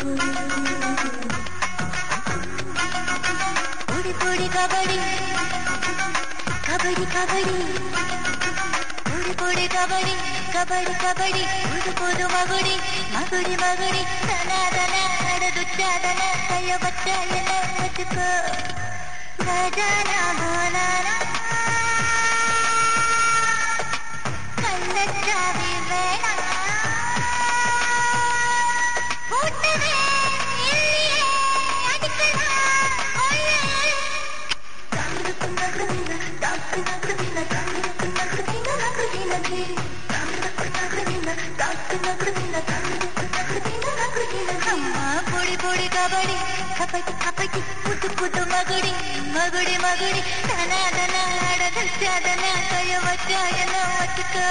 పొడి పొడి కబడి కబడి కబడి. పొడి పొడి కబడి కబడి కబడి. పుదు పుదు మగుడి మగుడి మగుడి. ధన ధన నడదుచ్చాదన కయ బచ్చాయన బతుకో. గజన భోలాన పొడి పొడి కబడి కబడి కబడి పుట్టు పుట్టు మగుడి మగుడి మగుడి ధన ధన ఆడదన కయ వచ్చాయన వచ్చుకో.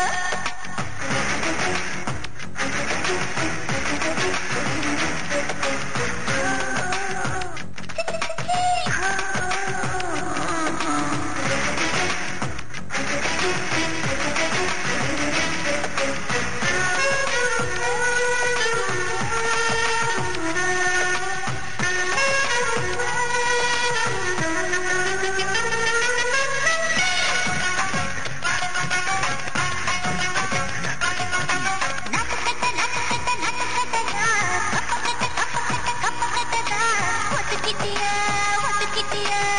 किटिया हट किटिया।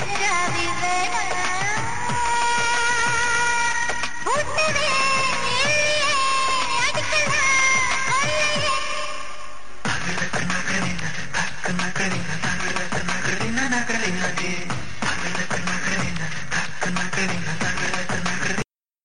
ಬೇಡ